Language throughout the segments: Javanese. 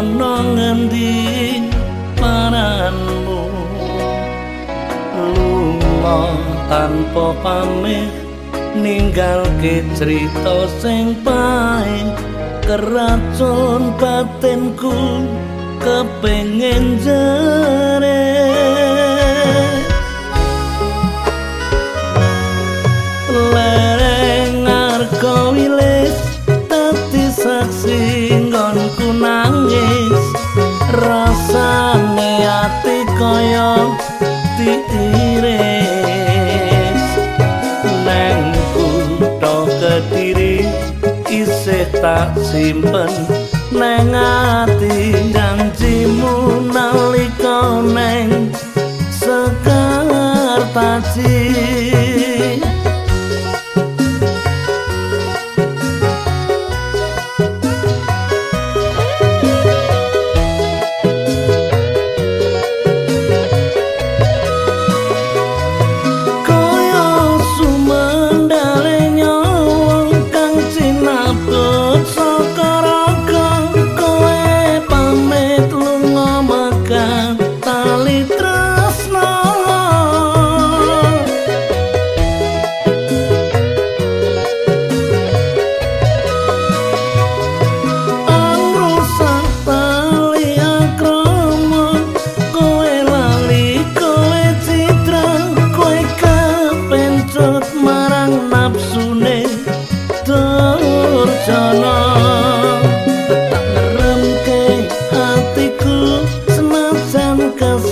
ana ngendi pananmu. Lunga tanpa pamit ninggalke cerita sing pahit keracun batinku kepengen jereh diiris neng kutho kediri isih tak simpen neng ati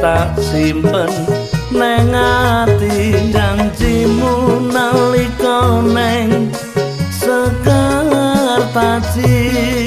tak simpen. Neng ati janjimu nalika neng sekar taji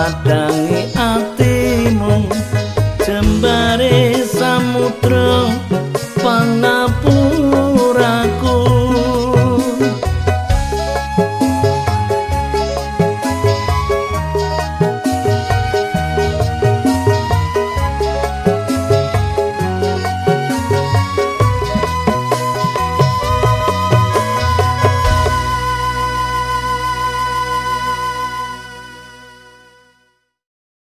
jagat